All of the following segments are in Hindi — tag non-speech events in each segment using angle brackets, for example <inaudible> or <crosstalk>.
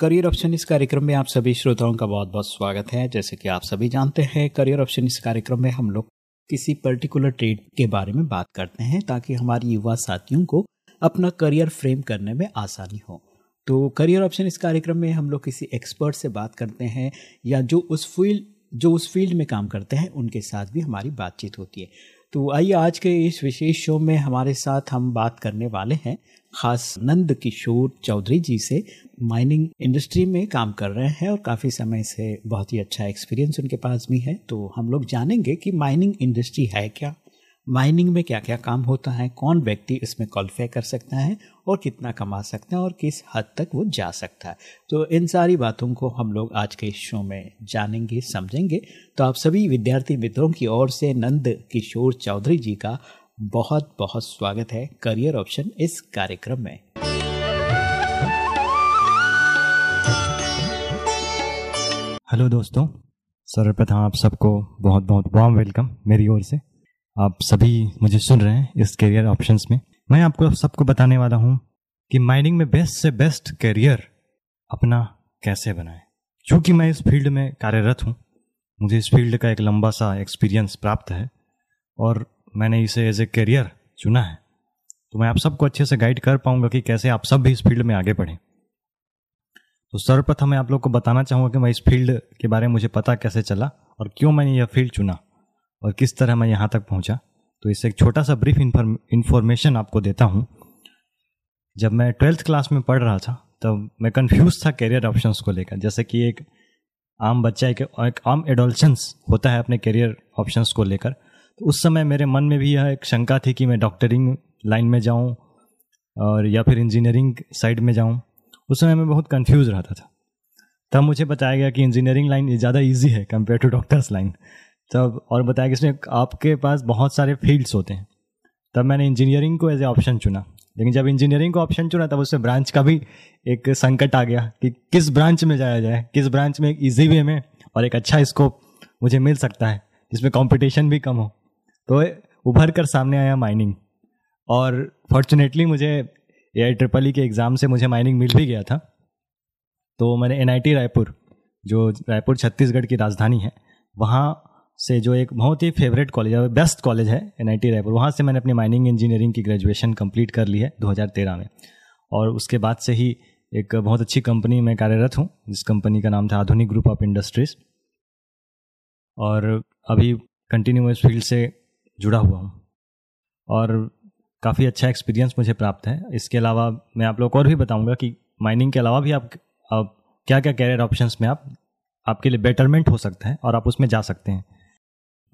career option इस कार्यक्रम में आप सभी श्रोताओं का बहुत बहुत स्वागत है। जैसे कि आप सभी जानते हैं करियर ऑप्शन इस कार्यक्रम में हम लोग किसी पर्टिकुलर ट्रेड के बारे में बात करते हैं ताकि हमारे युवा साथियों को अपना करियर फ्रेम करने में आसानी हो। तो करियर ऑप्शन इस कार्यक्रम में हम लोग किसी एक्सपर्ट से बात करते हैं या जो उस फ़ील्ड, जो उस फ़ील्ड में काम करते हैं, उनके साथ भी हमारी बातचीत होती है। तो आइए आज के इस विशेष शो में हमारे साथ हम बात करने वाले हैं खास नंद किशोर चौधरी जी से। माइनिंग इंडस्ट्री में काम कर रहे हैं और काफ़ी समय से बहुत ही अच्छा एक्सपीरियंस उनके पास भी है। तो हम लोग जानेंगे कि माइनिंग इंडस्ट्री है क्या? माइनिंग में क्या क्या काम होता है? कौन व्यक्ति इसमें क्वालिफाई कर सकता है और कितना कमा सकता है और किस हद तक वो जा सकता है? तो इन सारी बातों को हम लोग आज के इस शो में जानेंगे, समझेंगे। तो आप सभी विद्यार्थी मित्रों की ओर से नंद किशोर चौधरी जी का बहुत बहुत स्वागत है। करियर ऑप्शन इस कार्यक्रम में। हेलो दोस्तों, सर्वप्रथम आप सबको बहुत बहुत वार्म वेलकम मेरी ओर से। आप सभी मुझे सुन रहे हैं इस करियर ऑप्शंस में। मैं आपको सबको बताने वाला हूँ कि माइनिंग में बेस्ट से बेस्ट करियर अपना कैसे बनाएँ। चूँकि मैं इस फ़ील्ड में कार्यरत हूँ, मुझे इस फ़ील्ड का एक लंबा सा एक्सपीरियंस प्राप्त है और मैंने इसे एज ए करियर चुना है। तो मैं आप सबको अच्छे से गाइड कर पाऊँगा कि कैसे आप सब भी इस फ़ील्ड में आगे बढ़ें। तो सर्वप्रथम मैं आप लोग को बताना चाहूँगा कि मैं इस फ़ील्ड के बारे में मुझे पता कैसे चला और क्यों मैंने यह फ़ील्ड चुना और किस तरह मैं यहाँ तक पहुँचा। तो इससे एक छोटा सा ब्रीफ इन्फॉर्मेशन आपको देता हूँ। जब मैं ट्वेल्थ क्लास में पढ़ रहा था तब मैं कन्फ्यूज़ था करियर ऑप्शंस को लेकर। जैसे कि एक आम बच्चा एक, एक आम एडोल्शंस होता है अपने करियर ऑप्शंस को लेकर। तो उस समय मेरे मन में भी यह एक शंका थी कि मैं डॉक्टरिंग लाइन में जाऊँ और या फिर इंजीनियरिंग साइड में जाऊँ। उस समय मैं बहुत कंफ्यूज रहता था। तब मुझे बताया गया कि इंजीनियरिंग लाइन ज़्यादा ईजी है कंपेयर टू डॉक्टर्स लाइन तब और बताया कि इसमें आपके पास बहुत सारे फील्ड्स होते हैं। तब मैंने इंजीनियरिंग को एज ए ऑप्शन चुना। लेकिन जब इंजीनियरिंग को ऑप्शन चुना, तब उससे ब्रांच का भी एक संकट आ गया कि किस ब्रांच में जाया जाए, किस ब्रांच में एक ईजी वे में और एक अच्छा स्कोप मुझे मिल सकता है, जिसमें कंपटीशन भी कम हो। तो उभर कर सामने आया माइनिंग और फॉर्चुनेटली मुझे ए आई ट्रिपल ई के एग्ज़ाम से मुझे माइनिंग मिल भी गया था। तो मैंने एन आई टी रायपुर, जो रायपुर छत्तीसगढ़ की राजधानी है, वहाँ से जो एक बहुत ही फेवरेट कॉलेज है बेस्ट कॉलेज है एन आई टी रायपुर, वहाँ से मैंने अपनी माइनिंग इंजीनियरिंग की ग्रेजुएशन कंप्लीट कर ली है 2013 में। और उसके बाद से ही एक बहुत अच्छी कंपनी में कार्यरत हूँ, जिस कंपनी का नाम था आधुनिक ग्रुप ऑफ़ इंडस्ट्रीज़ और अभी कंटिन्यू इस फ़ील्ड से जुड़ा हुआ हूँ। और काफ़ी अच्छा एक्सपीरियंस मुझे प्राप्त है। इसके अलावा मैं आप लोग को और भी बताऊँगा कि माइनिंग के अलावा भी आप, आप क्या क्या कैरियर ऑप्शंस में आप आपके लिए बेटरमेंट हो सकता है और आप उसमें जा सकते हैं।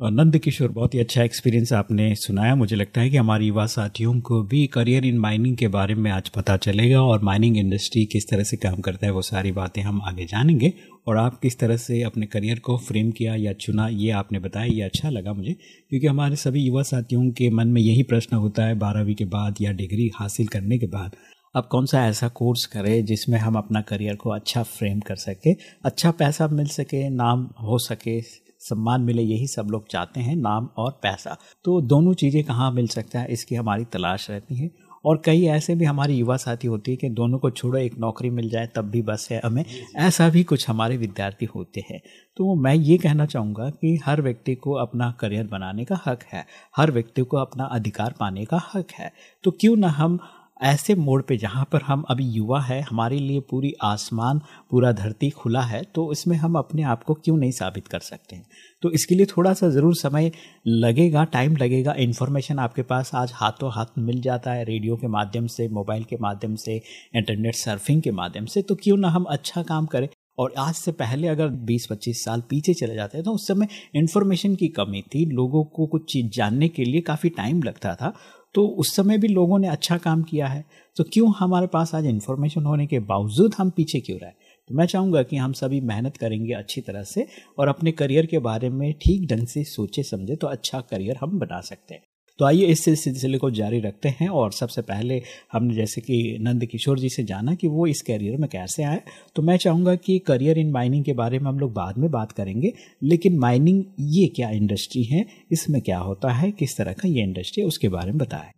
नंद किशोर बहुत ही अच्छा एक्सपीरियंस आपने सुनाया। मुझे लगता है कि हमारे युवा साथियों को भी करियर इन माइनिंग के बारे में आज पता चलेगा और माइनिंग इंडस्ट्री किस तरह से काम करता है, वो सारी बातें हम आगे जानेंगे। और आप किस तरह से अपने करियर को फ्रेम किया या चुना, ये आपने बताया, ये अच्छा लगा मुझे। क्योंकि हमारे सभी युवा साथियों के मन में यही प्रश्न होता है, बारहवीं के बाद या डिग्री हासिल करने के बाद अब कौन सा ऐसा कोर्स करें जिसमें हम अपना करियर को अच्छा फ्रेम कर सके अच्छा पैसा मिल सके, नाम हो सके सम्मान मिले यही सब लोग चाहते हैं नाम और पैसा। तो दोनों चीज़ें कहाँ मिल सकता है इसकी हमारी तलाश रहती है। और कई ऐसे भी हमारे युवा साथी होती है कि दोनों को छोड़ो एक नौकरी मिल जाए तब भी बस है हमें। ऐसा भी कुछ हमारे विद्यार्थी होते हैं। तो मैं ये कहना चाहूँगा कि हर व्यक्ति को अपना करियर बनाने का हक है। हर व्यक्ति को अपना अधिकार पाने का हक है। तो क्यों ना हम ऐसे मोड़ पे जहाँ पर हम अभी युवा है, हमारे लिए पूरी आसमान, पूरा धरती खुला है तो इसमें हम अपने आप को क्यों नहीं साबित कर सकते हैं? तो इसके लिए थोड़ा सा ज़रूर समय लगेगा टाइम लगेगा। इन्फॉर्मेशन आपके पास आज हाथों हाथ मिल जाता है रेडियो के माध्यम से मोबाइल के माध्यम से इंटरनेट सर्फिंग के माध्यम से तो क्यों ना हम अच्छा काम करें? और आज से पहले अगर 20-25 साल पीछे चले जाते हैं तो उस समय इन्फॉर्मेशन की कमी थी। लोगों को कुछ चीज़ जानने के लिए काफ़ी टाइम लगता था। तो उस समय भी लोगों ने अच्छा काम किया है। तो क्यों हमारे पास आज इन्फॉर्मेशन होने के बावजूद हम पीछे क्यों रहे? तो मैं चाहूँगा कि हम सभी मेहनत करेंगे अच्छी तरह से और अपने करियर के बारे में ठीक ढंग से सोचे समझे तो अच्छा करियर हम बना सकते हैं। तो आइए इस सिलसिले को जारी रखते हैं और सबसे पहले हमने जैसे कि नंद किशोर जी से जाना कि वो इस करियर में कैसे आए। तो मैं चाहूँगा कि करियर इन माइनिंग के बारे में हम लोग बाद में बात करेंगे, लेकिन माइनिंग ये क्या इंडस्ट्री है, इसमें क्या होता है, किस तरह का ये इंडस्ट्री है, उसके बारे में बताएँ।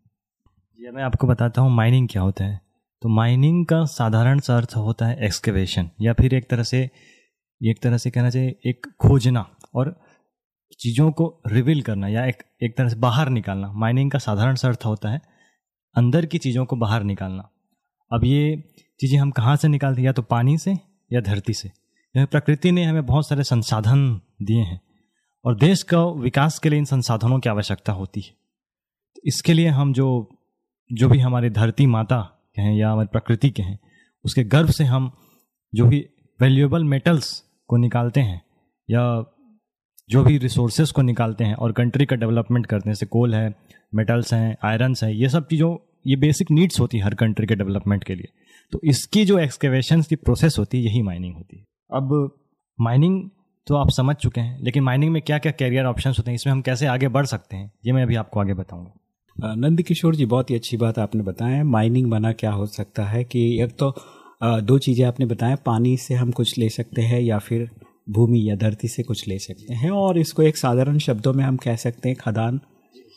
जी, मैं आपको बताता हूँ माइनिंग क्या होता है। तो माइनिंग का साधारण सा अर्थ होता है एक्सकेवेशन या फिर एक तरह से, एक तरह से कहना चाहिए एक खोजना, और चीज़ों को रिवील करना या एक एक तरह से बाहर निकालना। माइनिंग का साधारण सा अर्थ होता है, अंदर की चीज़ों को बाहर निकालना। अब ये चीज़ें हम कहाँ से निकालते हैं? या तो पानी से या धरती से। प्रकृति ने हमें बहुत सारे संसाधन दिए हैं और देश का विकास के लिए इन संसाधनों की आवश्यकता होती है। तो इसके लिए हम जो जो भी हमारी धरती माता के हैं या हमारी प्रकृति के हैं उसके गर्भ से हम जो भी वैल्यूएबल मेटल्स को निकालते हैं या जो भी रिसोर्सेज को निकालते हैं और कंट्री का डेवलपमेंट करते हैं जैसे कोल है मेटल्स हैं आयरन्स हैं, ये सब चीज़ों, ये बेसिक नीड्स होती है हर कंट्री के डेवलपमेंट के लिए। तो इसकी जो एक्सकेवेशन की प्रोसेस होती है, यही माइनिंग होती है। अब माइनिंग तो आप समझ चुके हैं, लेकिन माइनिंग में क्या क्या कैरियर ऑप्शंस होते हैं, इसमें हम कैसे आगे बढ़ सकते हैं, ये मैं अभी आपको आगे बताऊँगा। नंद किशोर जी, बहुत ही अच्छी बात आपने बताया माइनिंग बना क्या हो सकता है कि एक तो दो चीज़ें आपने बताया, पानी से हम कुछ ले सकते हैं या फिर भूमि या धरती से कुछ ले सकते हैं और इसको एक साधारण शब्दों में हम कह सकते हैं खदान।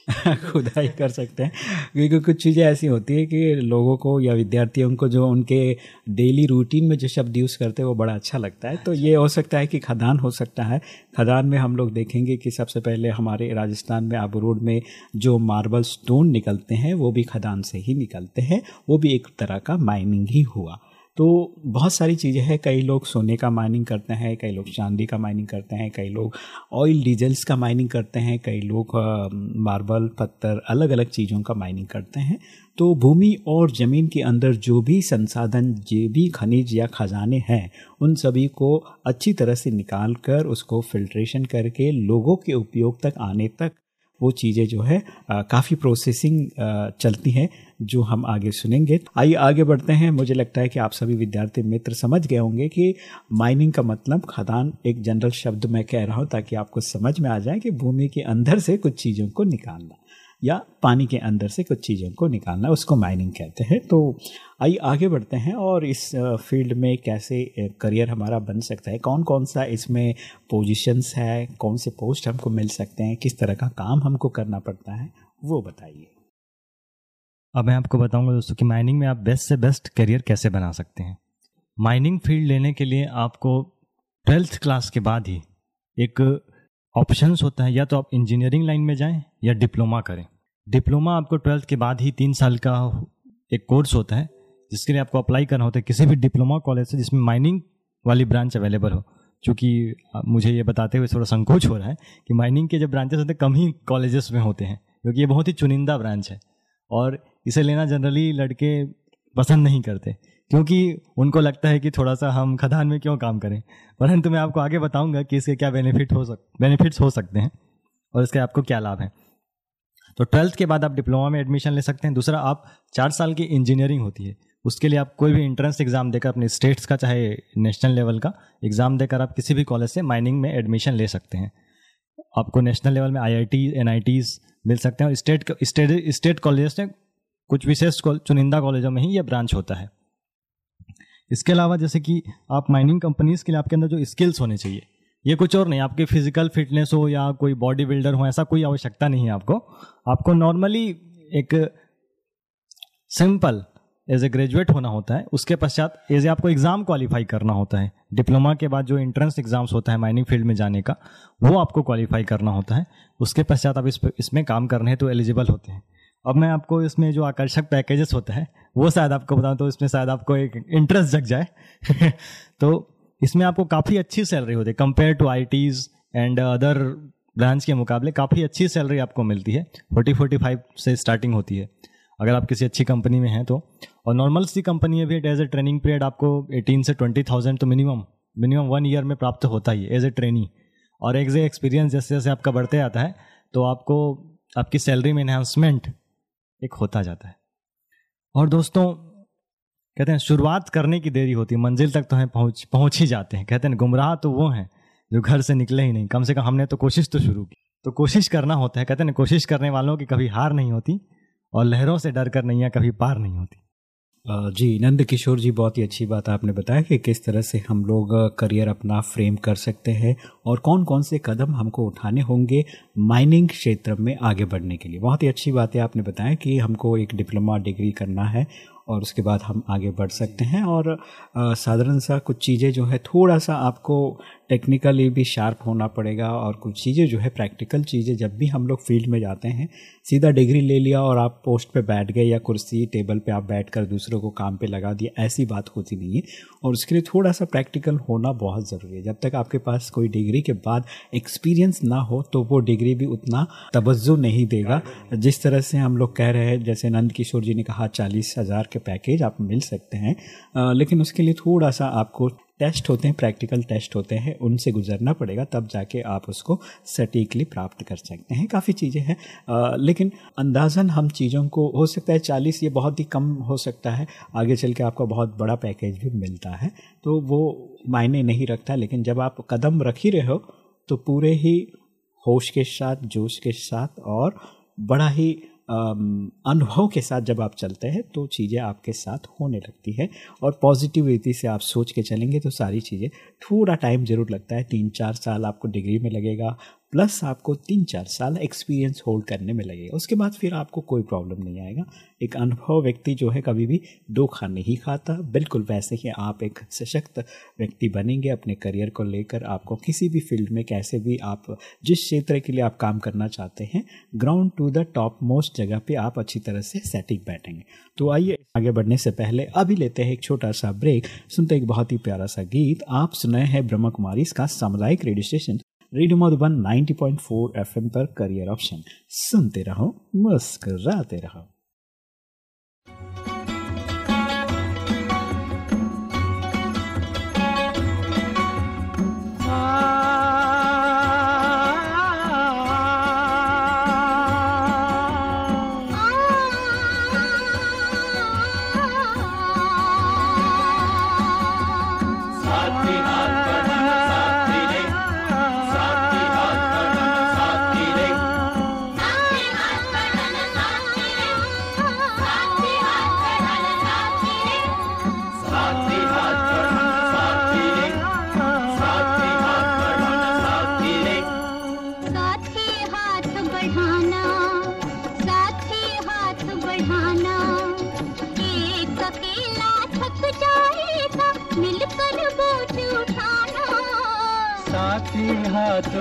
<laughs> खुदाई कर सकते हैं। क्योंकि कुछ चीज़ें ऐसी होती है कि लोगों को या विद्यार्थियों को जो उनके डेली रूटीन में जो शब्द यूज़ करते हैं, वो बड़ा अच्छा लगता है। तो ये हो सकता है कि खदान हो सकता है। खदान में हम लोग देखेंगे कि सबसे पहले हमारे राजस्थान में आबू रोड में जो मार्बल स्टोन निकलते हैं, वो भी खदान से ही निकलते हैं। वो भी एक तरह का माइनिंग ही हुआ। तो बहुत सारी चीज़ें हैं। कई लोग सोने का माइनिंग करते हैं, कई लोग चांदी का माइनिंग करते हैं, कई लोग ऑयल डीजल्स का माइनिंग करते हैं, कई लोग मार्बल पत्थर अलग अलग चीज़ों का माइनिंग करते हैं। तो भूमि और ज़मीन के अंदर जो भी संसाधन, जो भी खनिज या खजाने हैं, उन सभी को अच्छी तरह से निकाल कर उसको फिल्ट्रेशन करके लोगों के उपयोग तक आने तक वो चीज़ें जो है काफ़ी प्रोसेसिंग चलती हैं। जो हम आगे सुनेंगे। आइए आगे बढ़ते हैं। मुझे लगता है कि आप सभी विद्यार्थी मित्र समझ गए होंगे कि माइनिंग का मतलब खदान एक जनरल शब्द मैं कह रहा हूँ ताकि आपको समझ में आ जाए कि भूमि के अंदर से कुछ चीज़ों को निकालना या पानी के अंदर से कुछ चीज़ों को निकालना, उसको माइनिंग कहते हैं। तो आइए आगे बढ़ते हैं और इस फ़ील्ड में कैसे करियर हमारा बन सकता है कौन कौन सा इसमें पोजीशंस है, कौन से पोस्ट हमको मिल सकते हैं, किस तरह का काम हमको करना पड़ता है, वो बताइए। अब मैं आपको बताऊँगा दोस्तों कि माइनिंग में आप बेस्ट से बेस्ट करियर कैसे बना सकते हैं। माइनिंग फ़ील्ड लेने के लिए आपको ट्वेल्थ क्लास के बाद ही एक ऑप्शंस होता है। या तो आप इंजीनियरिंग लाइन में जाएँ या डिप्लोमा करें। डिप्लोमा आपको ट्वेल्थ के बाद ही तीन साल का एक कोर्स होता है, जिसके लिए आपको अप्लाई करना होता है। किसी भी डिप्लोमा कॉलेज से जिसमें माइनिंग वाली ब्रांच अवेलेबल हो। चूँकि मुझे ये बताते हुए थोड़ा संकोच हो रहा है कि माइनिंग के जब ब्रांचेस होते हैं, कम ही कॉलेजेस में होते हैं, क्योंकि ये बहुत ही चुनिंदा ब्रांच है। और इसे लेना जनरली लड़के पसंद नहीं करते, क्योंकि उनको लगता है कि थोड़ा सा हम खदान में क्यों काम करें। परंतु मैं आपको आगे बताऊँगा कि इसके क्या बेनिफिट हो सक बेनिफिट्स हो सकते हैं और इसके आपको क्या लाभ हैं। तो ट्वेल्थ के बाद आप डिप्लोमा में एडमिशन ले सकते हैं। दूसरा, आप चार साल की इंजीनियरिंग होती है। उसके लिए आप कोई भी इंट्रेंस एग्ज़ाम देकर अपने स्टेट्स का, चाहे नेशनल लेवल का एग्ज़ाम देकर आप किसी भी कॉलेज से माइनिंग में एडमिशन ले सकते हैं। आपको नेशनल लेवल में आई आई मिल सकते हैं और स्टेट स्टेट स्टेट कॉलेज में कुछ विशेष चुनिंदा कॉलेजों में ही ये ब्रांच होता है। इसके अलावा जैसे कि आप माइनिंग कंपनीज़ के लिए आपके अंदर जो स्किल्स होने चाहिए, ये कुछ और नहीं, आपकी फ़िज़िकल फिटनेस हो या कोई बॉडी बिल्डर हो, ऐसा कोई आवश्यकता नहीं है आपको। आपको नॉर्मली एक सिंपल एज ए ग्रेजुएट होना होता है, उसके पश्चात एज ए आपको एग्ज़ाम क्वालिफाई करना होता है। डिप्लोमा के बाद जो एंट्रेंस एग्ज़ाम्स होता है माइनिंग फ़ील्ड में जाने का, वो आपको क्वालिफाई करना होता है। उसके पश्चात आप इस इसमें काम करने हैं तो एलिजिबल होते हैं। अब मैं आपको इसमें जो आकर्षक पैकेजेस होता है, वो शायद आपको बताऊँ तो इसमें शायद आपको एक इंटरेस्ट जग जाए। <laughs> तो इसमें आपको काफ़ी अच्छी सैलरी होती है। Compare to I and other branch के मुकाबले काफ़ी अच्छी सैलरी आपको मिलती है। फोर्टी फोर्टी फाइव से स्टार्टिंग होती है। अगर आप किसी अच्छी कंपनी में हैं तो। और नॉर्मल सी कंपनी में भी एज ए ट्रेनिंग पीरियड आपको एटीन से ट्वेंटी थाउज़ेंड तो मिनिमम मिनिमम वन ईयर में प्राप्त होता ही एज ए ट्रेनिंग और एज ए एक्सपीरियंस जैसे जैसे आपका बढ़ते आता है तो आपको, आपकी सैलरी में इन्हांसमेंट एक होता जाता है। और दोस्तों, कहते हैं शुरुआत करने की देरी होती है, मंजिल तक तो हैं पहुँच पहुँच ही जाते हैं। कहते हैं गुमराह तो वो हैं जो घर से निकले ही नहीं। कम से कम हमने तो कोशिश तो शुरू की। तो कोशिश करना होता है, कहते हैं कोशिश करने वालों की कभी हार नहीं होती और लहरों से डर कर नैया कभी पार नहीं होती। जी नंद किशोर जी, बहुत ही अच्छी बात आपने बताया कि किस तरह से हम लोग करियर अपना फ्रेम कर सकते हैं और कौन कौन से कदम हमको उठाने होंगे माइनिंग क्षेत्र में आगे बढ़ने के लिए। बहुत ही अच्छी बात है आपने बताया कि हमको एक डिप्लोमा डिग्री करना है और उसके बाद हम आगे बढ़ सकते हैं और साधारण सा कुछ चीज़ें जो है, थोड़ा सा आपको टेक्निकली भी शार्प होना पड़ेगा और कुछ चीज़ें जो है प्रैक्टिकल चीज़ें जब भी हम लोग फ़ील्ड में जाते हैं, सीधा डिग्री ले लिया और आप पोस्ट पे बैठ गए या कुर्सी टेबल पे आप बैठ कर दूसरों को काम पे लगा दिया, ऐसी बात होती नहीं है। और उसके लिए थोड़ा सा प्रैक्टिकल होना बहुत ज़रूरी है। जब तक आपके पास कोई डिग्री के बाद एक्सपीरियंस ना हो तो वो डिग्री भी उतना तवज्जो नहीं देगा। जिस तरह से हम लोग कह रहे हैं, जैसे नंद किशोर जी ने कहा, चालीस हज़ार के पैकेज आप मिल सकते हैं। लेकिन उसके लिए थोड़ा सा आपको टेस्ट होते हैं, प्रैक्टिकल टेस्ट होते हैं, उनसे गुजरना पड़ेगा, तब जाके आप उसको सटीकली प्राप्त कर सकते हैं। काफ़ी चीज़ें हैं। लेकिन अंदाजन हम चीज़ों को, हो सकता है चालीस ये बहुत ही कम हो सकता है, आगे चल के आपका बहुत बड़ा पैकेज भी मिलता है तो वो मायने नहीं रखता, लेकिन जब आप कदम रख ही रहे हो तो पूरे ही होश के साथ, जोश के साथ और बड़ा ही अनुभव के साथ जब आप चलते हैं तो चीज़ें आपके साथ होने लगती है और पॉजिटिविटी से आप सोच के चलेंगे तो सारी चीज़ें, थोड़ा टाइम ज़रूर लगता है, तीन चार साल आपको डिग्री में लगेगा प्लस आपको तीन चार साल एक्सपीरियंस होल्ड करने में लगेगा। उसके बाद फिर आपको कोई प्रॉब्लम नहीं आएगा। एक अनुभव व्यक्ति जो है कभी भी दो खा नहीं खाता। बिल्कुल वैसे ही आप एक सशक्त व्यक्ति बनेंगे अपने करियर को लेकर। आपको किसी भी फ़ील्ड में कैसे भी आप, जिस क्षेत्र के लिए आप काम करना चाहते हैं ground to the top most जगह पर आप अच्छी तरह से सेटिंग बैठेंगे। तो आइए आगे बढ़ने से पहले अभी लेते हैं एक छोटा सा ब्रेक सुनते एक बहुत ही प्यारा सा गीत। आप सुनाए हैं ब्रह्मा कुमारी इसका सामुदायिक radio station radio Madhuban 90.4 FM पर करियर ऑप्शन सुनते रहो मुस्कराते रहो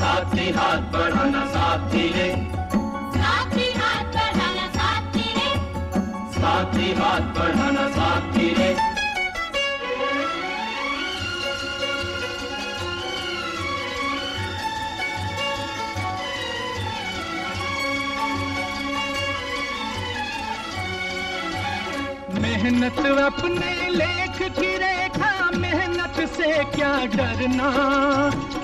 साथी हाथ बढ़ाना साथी रे। साथी हाथ बढ़ाना साथी रे। साथी हाथ बढ़ाना साथी रे। मेहनत अपने लेख की रेखा मेहनत से क्या डरना?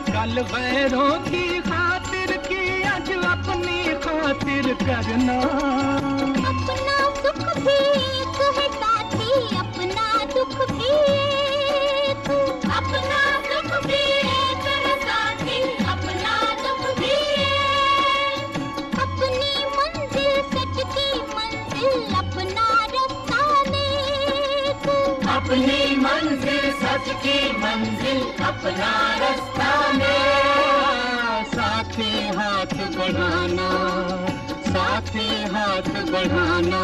कल वैरों की खातिर की आज अपनी खातिर करना। अपना सुख भी अपना दुख भी। मंजिल की मंजिल अपना रास्ता में साथी हाथ बढ़ाना साथी हाथ बढ़ाना।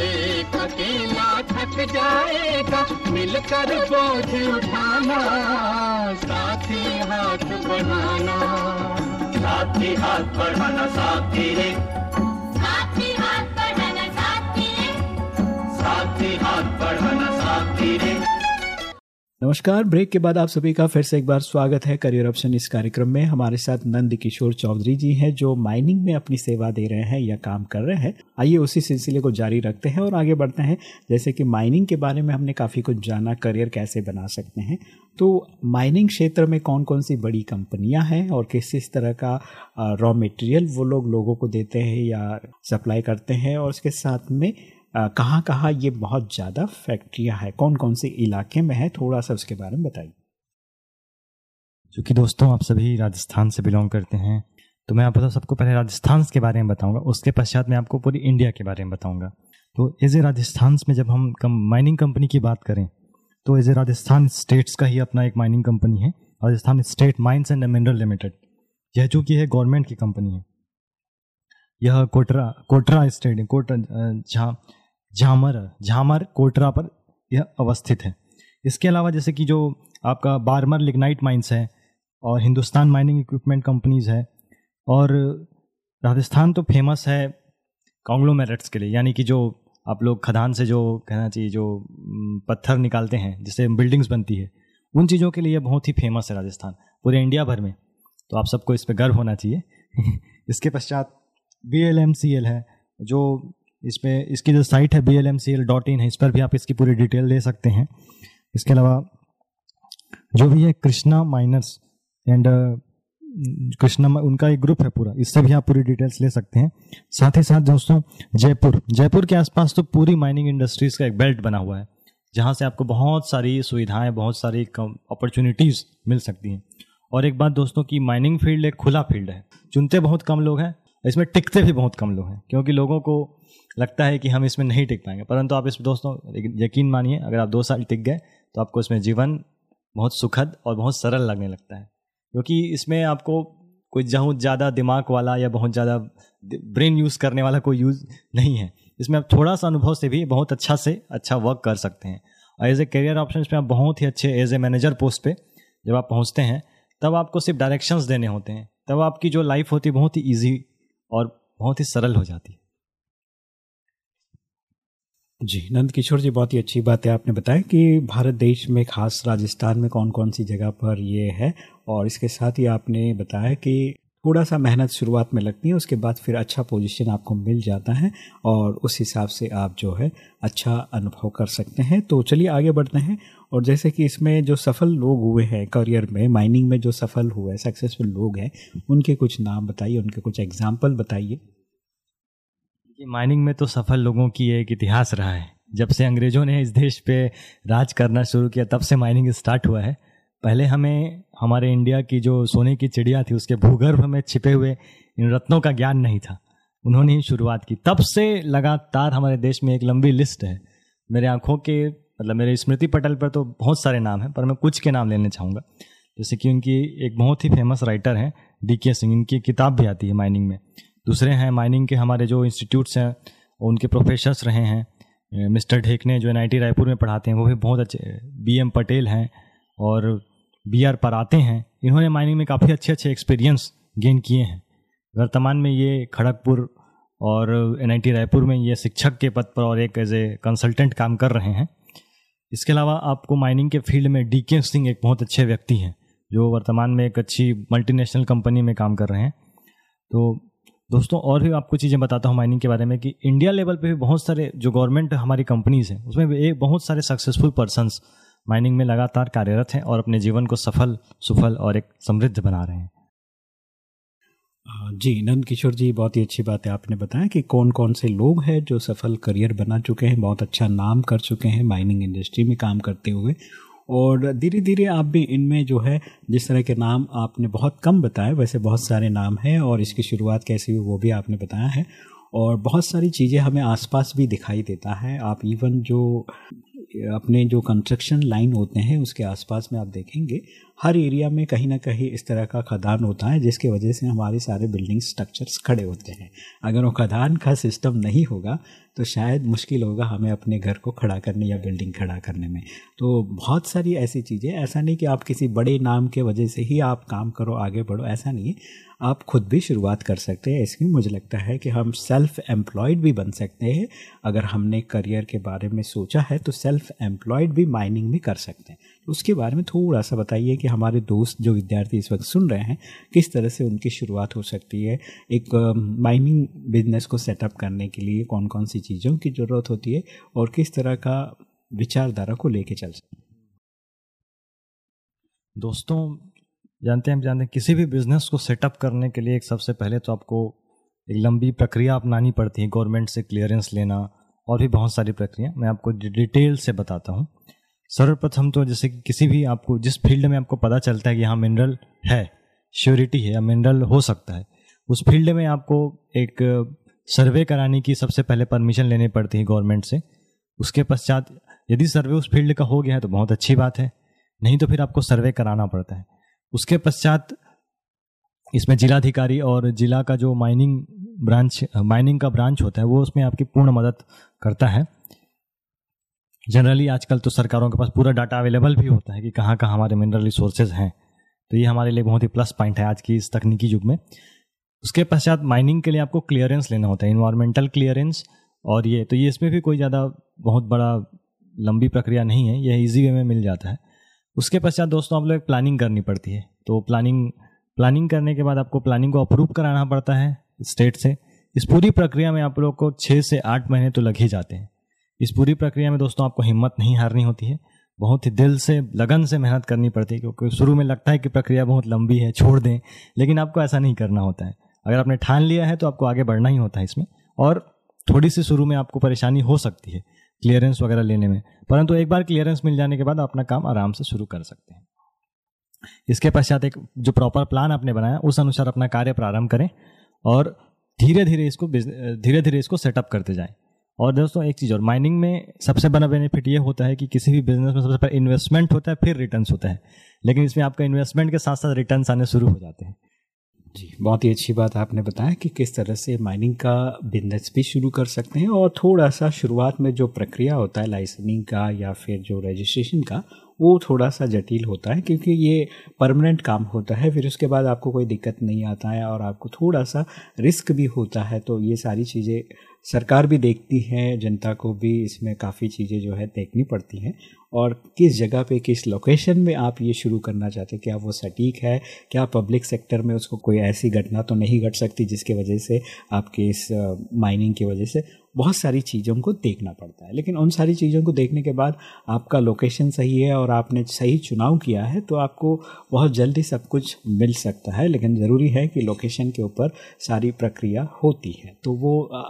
एक अकेला थक जाएगा मिलकर बोझ उठाना। साथी हाथ बढ़ाना। साथी हाथ बढ़ाना साथी रे। साथी हाथ बढ़ाना साथी रे। साथी हाथ बढ़ाना नमस्कार। ब्रेक के बाद आप सभी का फिर से एक बार स्वागत है करियर ऑप्शन इस कार्यक्रम में। हमारे साथ नंद किशोर चौधरी जी हैं, जो माइनिंग में अपनी सेवा दे रहे हैं या काम कर रहे हैं। आइए उसी सिलसिले को जारी रखते हैं और आगे बढ़ते हैं। जैसे कि माइनिंग के बारे में हमने काफ़ी कुछ जाना, करियर कैसे बना सकते हैं। तो माइनिंग क्षेत्र में कौन कौन सी बड़ी कंपनियाँ हैं और किस किस तरह का रॉ मटेरियल वो लोग लोगों को देते हैं या सप्लाई करते हैं? और उसके साथ में कहाँ कहाँ ये बहुत ज़्यादा फैक्ट्रियाँ हैं? कौन कौन से इलाके में है? थोड़ा सा उसके बारे में बताइए। चूँकि दोस्तों, आप सभी राजस्थान से बिलोंग करते हैं तो मैं आपको सबको पहले राजस्थान के बारे में बताऊँगा, उसके पश्चात मैं आपको पूरी इंडिया के बारे में बताऊँगा। तो एज ए राजस्थान में जब हम कम माइनिंग कंपनी की बात करें तो एज ए राजस्थान स्टेट्स का ही अपना एक माइनिंग कंपनी है, Rajasthan state mines and mineral limited यह जो कि है गवर्नमेंट की कंपनी है। यह कोटरा कोटरा स्टेट है कोट झा झामर झामर, कोटरा पर यह अवस्थित है। इसके अलावा जैसे कि जो आपका बारमर लिग्नाइट माइंस है और हिंदुस्तान माइनिंग इक्विपमेंट कंपनीज़ है और राजस्थान तो फ़ेमस है कॉन्ग्लोमेरेट्स के लिए, यानी कि जो आप लोग खदान से जो कहना चाहिए, जो पत्थर निकालते हैं, जिससे बिल्डिंग्स बनती है, उन चीज़ों के लिए बहुत ही फ़ेमस है राजस्थान, पूरे इंडिया भर में। तो आप सबको इस पर गर्व होना चाहिए। <laughs> इसके पश्चात B L M C L है, जो इस पर इसकी जो साइट है B L M C L dot in है, इस पर भी आप इसकी पूरी डिटेल ले सकते हैं। इसके अलावा, जो भी है कृष्णा माइनर्स एंड, कृष्णा उनका एक ग्रुप है पूरा, इससे भी आप पूरी डिटेल्स ले सकते हैं। साथ ही साथ दोस्तों, जयपुर जयपुर के आसपास तो पूरी माइनिंग इंडस्ट्रीज़ का एक बेल्ट बना हुआ है, जहाँ से आपको बहुत सारी सुविधाएँ, बहुत सारी अपॉर्चुनिटीज़ मिल सकती हैं। और एक बात दोस्तों की, माइनिंग फ़ील्ड एक खुला फ़ील्ड है, चुनते बहुत कम लोग हैं इसमें टिकते भी बहुत कम लोग हैं, क्योंकि लोगों को लगता है कि हम इसमें नहीं टिक पाएँगे। परंतु आप इस दोस्तों, यकीन मानिए, अगर आप दो साल टिक गए तो आपको इसमें जीवन बहुत सुखद और बहुत सरल लगने लगता है। क्योंकि इसमें आपको कोई बहुत ज़्यादा दिमाग वाला या बहुत ज़्यादा ब्रेन यूज़ करने वाला कोई यूज़ नहीं है। इसमें आप थोड़ा सा अनुभव से भी बहुत अच्छा से अच्छा वर्क कर सकते हैं। और एज ए करियर ऑप्शन में आप बहुत ही अच्छे एज ए मैनेजर पोस्ट पे जब आप पहुँचते हैं, तब आपको सिर्फ़ डायरेक्शंस देने होते हैं। तब आपकी जो लाइफ होती है बहुत ही ईजी और बहुत ही सरल हो जाती है। जी, नंद किशोर जी, बहुत ही अच्छी बात है आपने बताया कि भारत देश में, खास राजस्थान में कौन कौन सी जगह पर ये है और इसके साथ ही आपने बताया कि थोड़ा सा मेहनत शुरुआत में लगती है, उसके बाद फिर अच्छा पोजीशन आपको मिल जाता है और उस हिसाब से आप जो है अच्छा अनुभव कर सकते हैं। तो चलिए आगे बढ़ते हैं और जैसे कि इसमें जो सफल लोग हुए हैं करियर में माइनिंग में जो सफल हुए सक्सेसफुल लोग हैं, उनके कुछ नाम बताइए, उनके कुछ एग्ज़ाम्पल बताइए। माइनिंग में तो सफल लोगों की एक इतिहास रहा है। जब से अंग्रेज़ों ने इस देश पे राज करना शुरू किया, तब से माइनिंग स्टार्ट हुआ है। पहले हमें, हमारे इंडिया की जो सोने की चिड़िया थी, उसके भूगर्भ में छिपे हुए इन रत्नों का ज्ञान नहीं था। उन्होंने ही शुरुआत की। तब से लगातार हमारे देश में एक लंबी लिस्ट है। मेरे आँखों के मतलब मेरे स्मृति पटल पर तो बहुत सारे नाम हैं, पर मैं कुछ के नाम लेना चाहूँगा। जैसे कि उनकी एक बहुत ही फ़ेमस राइटर हैं डी के सिंह इनकी किताब भी आती है माइनिंग में। दूसरे हैं माइनिंग के हमारे जो इंस्टीट्यूट्स हैं उनके प्रोफेसर्स रहे हैं मिस्टर ढेकने जो एनआईटी रायपुर में पढ़ाते हैं, वो भी बहुत अच्छे बी एम पटेल हैं, और बी आर पराते हैं, इन्होंने माइनिंग में काफ़ी अच्छे अच्छे एक्सपीरियंस गेन किए हैं। वर्तमान में ये खड़गपुर और एनआईटी रायपुर में ये शिक्षक के पद पर और एक एज ए कंसल्टेंट काम कर रहे हैं। इसके अलावा आपको माइनिंग के फ़ील्ड में डी के सिंह एक बहुत अच्छे व्यक्ति हैं, जो वर्तमान में एक अच्छी मल्टीनेशनल कंपनी में काम कर रहे हैं। तो दोस्तों, और भी आपको चीज़ें बताता हूँ माइनिंग के बारे में कि इंडिया लेवल पे भी बहुत सारे, जो गवर्नमेंट हमारी कंपनीज़ हैं, उसमें भी एक बहुत सारे सक्सेसफुल पर्सनस माइनिंग में लगातार कार्यरत हैं और अपने जीवन को सफल, सुफल और एक समृद्ध बना रहे हैं। जी, नंद किशोर जी, बहुत ही अच्छी बात है। आपने बताया कि कौन कौन से लोग हैं जो सफल करियर बना चुके हैं, बहुत अच्छा नाम कर चुके हैं माइनिंग इंडस्ट्री में काम करते हुए। और धीरे धीरे आप भी इनमें जो है, जिस तरह के नाम आपने बहुत कम बताए, वैसे बहुत सारे नाम हैं और इसकी शुरुआत कैसी हुई वो भी आपने बताया है। और बहुत सारी चीज़ें हमें आसपास भी दिखाई देता है। आप इवन जो अपने जो कंस्ट्रक्शन लाइन होते हैं, उसके आसपास में आप देखेंगे, हर एरिया में कहीं ना कहीं इस तरह का खदान होता है, जिसके वजह से हमारे सारे बिल्डिंग स्ट्रक्चर्स खड़े होते हैं। अगर वो खदान का सिस्टम नहीं होगा तो शायद मुश्किल होगा हमें अपने घर को खड़ा करने या बिल्डिंग खड़ा करने में। तो बहुत सारी ऐसी चीज़ें, ऐसा नहीं कि आप किसी बड़े नाम के वजह से ही आप काम करो, आगे बढ़ो, ऐसा नहीं है। आप खुद भी शुरुआत कर सकते हैं। इसमें मुझे लगता है कि हम सेल्फ एम्प्लॉयड भी बन सकते हैं। अगर हमने करियर के बारे में सोचा है तो सेल्फ एम्प्लॉयड भी माइनिंग में कर सकते हैं। तो उसके बारे में थोड़ा सा बताइए कि हमारे दोस्त जो विद्यार्थी इस वक्त सुन रहे हैं, किस तरह से उनकी शुरुआत हो सकती है? एक माइनिंग बिज़नेस को सेटअप करने के लिए कौन कौन सी चीज़ों की ज़रूरत होती है और किस तरह का विचारधारा को लेके चल सकते दोस्तों जानते हैं हम जानते हैं, किसी भी बिज़नेस को सेटअप करने के लिए एक सबसे पहले तो आपको एक लंबी प्रक्रिया अपनानी पड़ती है गवर्नमेंट से क्लियरेंस लेना और भी बहुत सारी प्रक्रिया। मैं आपको डिटेल से बताता हूँ। सर्वप्रथम तो जैसे कि किसी भी आपको, जिस फ़ील्ड में आपको पता चलता है कि यहाँ मिनरल है श्योरिटी है या मिनरल हो सकता है, उस फ़ील्ड में आपको एक सर्वे कराने की सबसे पहले परमिशन लेनी पड़ती है गवर्नमेंट से। उसके पश्चात यदि सर्वे उस फ़ील्ड का हो गया है तो बहुत अच्छी बात है, नहीं तो फिर आपको सर्वे कराना पड़ता है। उसके पश्चात इसमें जिलाधिकारी और जिला का जो माइनिंग ब्रांच माइनिंग का ब्रांच होता है, वो उसमें आपकी पूर्ण मदद करता है। जनरली आजकल तो सरकारों के पास पूरा डाटा अवेलेबल भी होता है कि कहाँ कहाँ हमारे मिनरल रिसोर्सेज हैं। तो ये हमारे लिए बहुत ही प्लस पॉइंट है आज की इस तकनीकी युग में। उसके पश्चात माइनिंग के लिए आपको क्लियरेंस लेना होता है इन्वायरमेंटल क्लियरेंस और ये। तो ये इसमें भी कोई ज़्यादा बहुत बड़ा लंबी प्रक्रिया नहीं है, यह ईजी वे में मिल जाता है। उसके पश्चात दोस्तों आप लोग प्लानिंग करनी पड़ती है। तो प्लानिंग प्लानिंग करने के बाद आपको प्लानिंग को अप्रूव कराना पड़ता है स्टेट से। इस पूरी प्रक्रिया में आप लोग को छः से आठ महीने तो लग ही जाते हैं। इस पूरी प्रक्रिया में दोस्तों, आपको हिम्मत नहीं हारनी होती है। बहुत ही दिल से, लगन से मेहनत करनी पड़ती है, क्योंकि शुरू में लगता है कि प्रक्रिया बहुत लंबी है, छोड़ दें, लेकिन आपको ऐसा नहीं करना होता है। अगर आपने ठान लिया है तो आपको आगे बढ़ना ही होता है इसमें। और थोड़ी सी शुरू में आपको परेशानी हो सकती है। क्लियरेंस वगैरह लेने में। परंतु एक बार क्लियरेंस मिल जाने के बाद अपना काम आराम से शुरू कर सकते हैं। इसके पश्चात एक जो प्रॉपर प्लान आपने बनाया, उस अनुसार अपना कार्य प्रारंभ करें और धीरे धीरे इसको धीरे धीरे इसको सेटअप करते जाएँ। और दोस्तों, एक चीज़ और, माइनिंग में सबसे बड़ा बेनिफिट ये होता है कि किसी भी बिज़नेस में सबसे पहले इन्वेस्टमेंट होता है, फिर रिटर्न्स होता है। लेकिन इसमें आपका इन्वेस्टमेंट के साथ साथ रिटर्न्स आने शुरू हो जाते हैं। जी, बहुत ही अच्छी बात आपने बताया कि किस तरह से माइनिंग का बिज़नेस भी शुरू कर सकते हैं और थोड़ा सा शुरुआत में जो प्रक्रिया होता है लाइसेंसिंग का या फिर जो रजिस्ट्रेशन का, वो थोड़ा सा जटिल होता है क्योंकि ये परमानेंट काम होता है, फिर उसके बाद आपको कोई दिक्कत नहीं आता है और आपको थोड़ा सा रिस्क भी होता है तो ये सारी चीज़ें सरकार भी देखती है, जनता को भी इसमें काफ़ी चीज़ें जो है देखनी पड़ती हैं। और किस जगह पे, किस लोकेशन में आप ये शुरू करना चाहते हैं? क्या वो सटीक है? क्या पब्लिक सेक्टर में उसको कोई ऐसी घटना तो नहीं घट सकती जिसके वजह से आपके इस माइनिंग की वजह से? बहुत सारी चीज़ों को देखना पड़ता है। लेकिन उन सारी चीज़ों को देखने के बाद आपका लोकेशन सही है और आपने सही चुनाव किया है तो आपको बहुत जल्दी सब कुछ मिल सकता है। लेकिन ज़रूरी है कि लोकेशन के ऊपर सारी प्रक्रिया होती है। तो वो आ,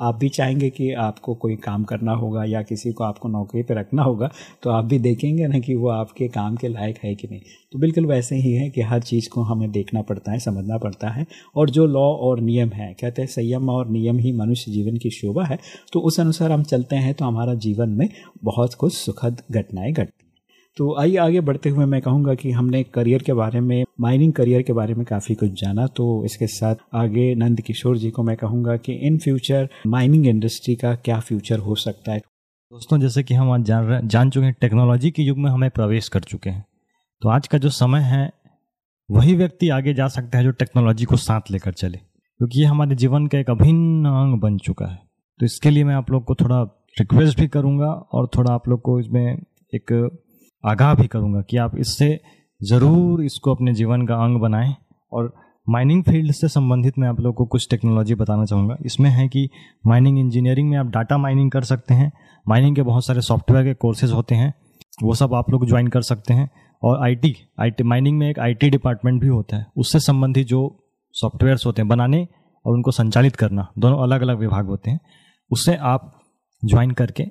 आप भी चाहेंगे कि आपको कोई काम करना होगा या किसी को आपको नौकरी पर रखना होगा तो आप भी देखेंगे ना कि वो आपके काम के लायक है कि नहीं। तो बिल्कुल वैसे ही है कि हर चीज़ को हमें देखना पड़ता है समझना पड़ता है और जो लॉ और नियम है कहते हैं संयम और नियम ही मनुष्य जीवन की शोभा है। तो उस अनुसार हम चलते हैं तो हमारा जीवन में बहुत कुछ सुखद घटनाएँ घटती हैं। तो आइए आगे बढ़ते हुए मैं कहूँगा कि हमने करियर के बारे में, माइनिंग करियर के बारे में काफ़ी कुछ जाना तो इसके साथ आगे नंद किशोर जी को मैं कहूँगा कि इन फ्यूचर माइनिंग इंडस्ट्री का क्या फ्यूचर हो सकता है। दोस्तों, जैसे कि हम आज जान जान चुके हैं, टेक्नोलॉजी के युग में हमें प्रवेश कर चुके हैं। तो आज का जो समय है, वही व्यक्ति आगे जा सकता है जो टेक्नोलॉजी को साथ लेकर चले, क्योंकि ये हमारे जीवन का एक अभिन्न अंग बन चुका है। तो इसके लिए मैं आप लोग को थोड़ा रिक्वेस्ट भी करूँगा और थोड़ा आप लोग को इसमें एक आगाह भी करूँगा कि आप इससे ज़रूर इसको अपने जीवन का अंग बनाएँ। और माइनिंग फ़ील्ड से संबंधित मैं आप लोग को कुछ टेक्नोलॉजी बताना चाहूँगा। इसमें है कि माइनिंग इंजीनियरिंग में आप डाटा माइनिंग कर सकते हैं। माइनिंग के बहुत सारे सॉफ्टवेयर के कोर्सेज होते हैं। वो सब आप लोग ज्वाइन कर सकते हैं। और आईटी आईटी माइनिंग में एक आईटी डिपार्टमेंट भी होता है। उससे संबंधित जो सॉफ्टवेयर्स होते हैं, बनाने और उनको संचालित करना, दोनों अलग अलग विभाग होते हैं। उससे आप ज्वाइन करके,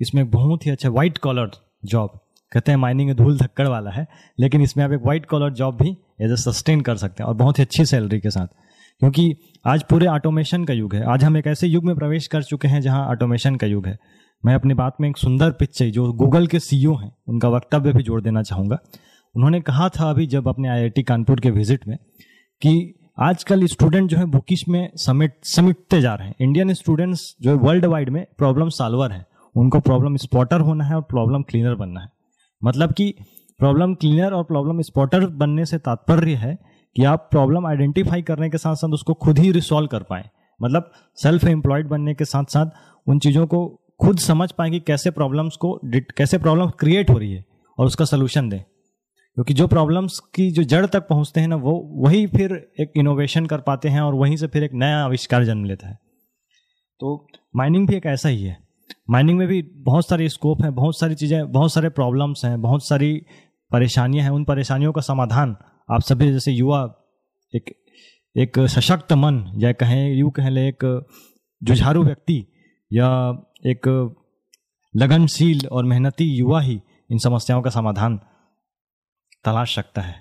इसमें बहुत ही अच्छा वाइट कॉलर जॉब कहते हैं माइनिंग धूल धक्कड़ वाला है, लेकिन इसमें आप एक वाइट कॉलर जॉब भी एज ए सस्टेन कर सकते हैं और बहुत ही अच्छी सैलरी के साथ। क्योंकि आज पूरे ऑटोमेशन का युग है, आज हम एक ऐसे युग में प्रवेश कर चुके हैं जहाँ ऑटोमेशन का युग है। मैं अपनी बात में एक सुंदर पिक्चर जो गूगल के सीईओ हैं, उनका वक्तव्य भी जोड़ देना चाहूँगा। उन्होंने कहा था अभी जब अपने आईआईटी कानपुर के विज़िट में कि आजकल स्टूडेंट जो है बुकिश में समिट, समिटते जा रहे हैं। इंडियन स्टूडेंट्स जो है वर्ल्ड वाइड में प्रॉब्लम सॉल्वर है। उनको प्रॉब्लम स्पॉटर होना है और प्रॉब्लम क्लीनर बनना है। मतलब कि प्रॉब्लम क्लीनर और प्रॉब्लम स्पॉटर बनने से तात्पर्य है कि आप प्रॉब्लम आइडेंटिफाई करने के साथ साथ उसको खुद ही रिसॉल्व कर पाए। मतलब सेल्फ एम्प्लॉयड बनने के साथ साथ उन चीज़ों को खुद समझ पाए कि कैसे प्रॉब्लम्स को कैसे प्रॉब्लम क्रिएट हो रही है और उसका सोल्यूशन दें। क्योंकि जो प्रॉब्लम्स की जो जड़ तक पहुँचते हैं ना, वो, वही फिर एक इनोवेशन कर पाते हैं और वहीं से फिर एक नया आविष्कार जन्म लेता है। तो माइनिंग भी एक ऐसा ही है। माइनिंग में भी बहुत सारे स्कोप हैं, बहुत सारी चीज़ें, बहुत सारे प्रॉब्लम्स हैं, बहुत सारी परेशानियाँ हैं। उन परेशानियों का समाधान आप सभी जैसे युवा, एक एक सशक्त मन, या कहें, यूँ कहें ले एक जुझारू व्यक्ति, या एक लगनशील और मेहनती युवा ही इन समस्याओं का समाधान तलाश सकता है।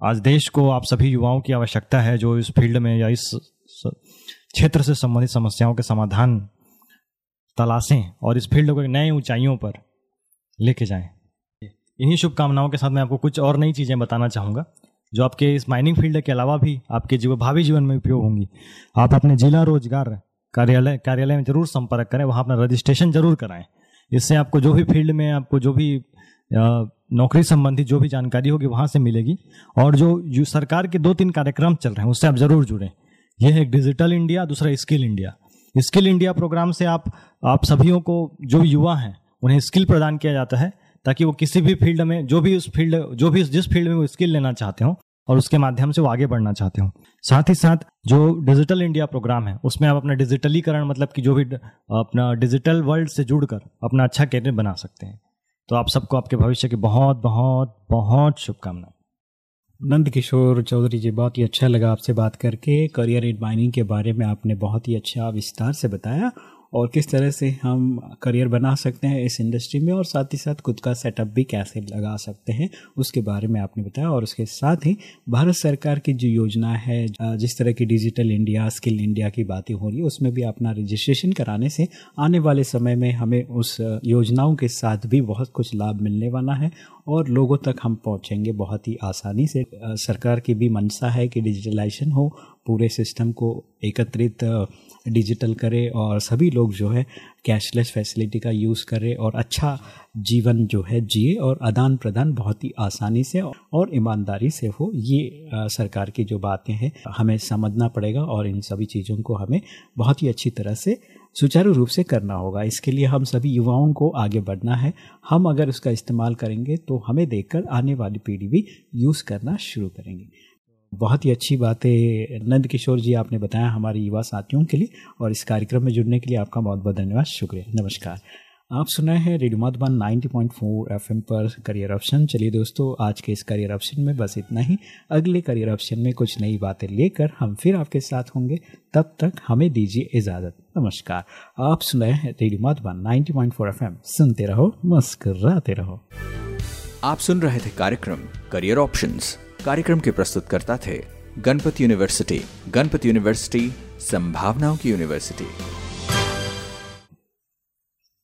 आज देश को आप सभी युवाओं की आवश्यकता है जो इस फ़ील्ड में या इस क्षेत्र से संबंधित समस्याओं के समाधान तलाशें और इस फ़ील्ड को नए ऊंचाइयों पर लेके जाएँ। इन्हीं शुभकामनाओं के साथ मैं आपको कुछ और नई चीज़ें बताना चाहूँगा, जो आपके इस माइनिंग फ़ील्ड के अलावा भी आपके जीवन भावी जीवन में उपयोग होंगी। आप अपने जिला रोज़गार कार्यालय कार्यालय में ज़रूर संपर्क करें, वहाँ अपना रजिस्ट्रेशन ज़रूर कराएँ। इससे आपको जो भी फ़ील्ड में, आपको जो भी नौकरी संबंधित जो भी जानकारी होगी वहाँ से मिलेगी। और जो सरकार के दो तीन कार्यक्रम चल रहे हैं, उससे आप ज़रूर जुड़ें। यह है डिजिटल इंडिया, दूसरा skill India. Skill India program से आप आप सभी को, जो युवा हैं, उन्हें स्किल प्रदान किया जाता है, ताकि वो किसी भी फ़ील्ड में, जो भी उस फ़ील्ड, जो भी जिस फ़ील्ड में वो स्किल लेना चाहते हो, और उसके माध्यम से वो आगे बढ़ना चाहते हो। साथ ही साथ, जो डिजिटल इंडिया प्रोग्राम है, उसमें आप अपना डिजिटलीकरण मतलब कि जो भी अपना डिजिटल वर्ल्ड से जुड़कर अपना अच्छा कैरियर बना सकते हैं। तो आप सबको आपके भविष्य की बहुत बहुत बहुत शुभकामनाएँ। नंद किशोर चौधरी जी, बहुत ही अच्छा लगा आपसे बात करके। करियर इन माइनिंग के बारे में आपने बहुत ही अच्छा विस्तार से बताया और किस तरह से हम करियर बना सकते हैं इस इंडस्ट्री में और साथ ही साथ खुद का सेटअप भी कैसे लगा सकते हैं, उसके बारे में आपने बताया। और उसके साथ ही भारत सरकार की जो योजना है जिस तरह की डिजिटल इंडिया स्किल इंडिया की बातें हो रही है, उसमें भी अपना रजिस्ट्रेशन कराने से आने वाले समय में हमें उस योजनाओं के साथ भी बहुत कुछ लाभ मिलने वाला है और लोगों तक हम पहुँचेंगे बहुत ही आसानी से। सरकार की भी मंशा है कि डिजिटलाइजेशन हो, पूरे सिस्टम को एकत्रित डिजिटल करे और सभी लोग जो है कैशलेस फैसिलिटी का यूज़ करें और अच्छा जीवन जो है जिए और आदान प्रदान बहुत ही आसानी से और ईमानदारी से हो, ये सरकार की जो बातें हैं, हमें समझना पड़ेगा और इन सभी चीज़ों को हमें बहुत ही अच्छी तरह से सुचारू रूप से करना होगा। इसके लिए हम सभी युवाओं को आगे बढ़ना है। हम अगर उसका इस्तेमाल करेंगे तो हमें देखकर आने वाली पीढ़ी भी यूज़ करना शुरू करेंगे। बहुत ही अच्छी बातें नंद किशोर जी आपने बताया हमारे युवा साथियों के लिए और इस कार्यक्रम में जुड़ने के लिए आपका बहुत बहुत धन्यवाद, शुक्रिया, नमस्कार। आप सुना है रेडियो मधुबन 90.4 एफएम पर करियर ऑप्शन। चलिए दोस्तों, आज के इस करियर ऑप्शन में बस इतना ही। अगले करियर ऑप्शन में कुछ नई बातें लेकर हम फिर आपके साथ होंगे। तब तक हमें दीजिए इजाज़त। नमस्कार। आप सुनाए हैं रेडियो मधुबन 90.4 एफएम। सुनते रहो, मुस्कराते रहो। आप सुन रहे थे कार्यक्रम करियर ऑप्शंस। कार्यक्रम के प्रस्तुतकर्ता थे गणपति यूनिवर्सिटी गणपति यूनिवर्सिटी संभावनाओं की यूनिवर्सिटी।